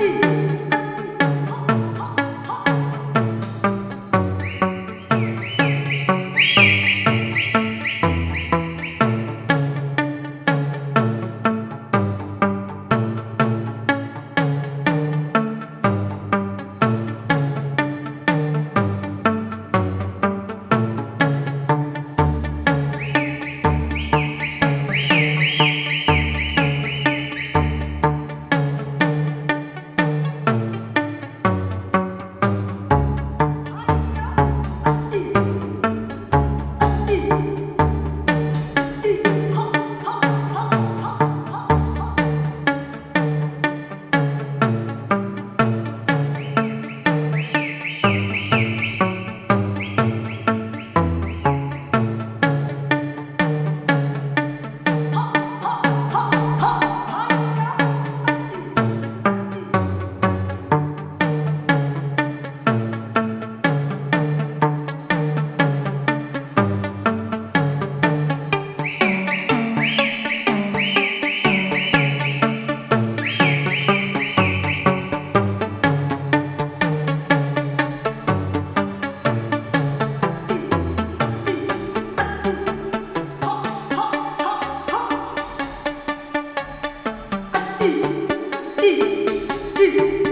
嗯 아!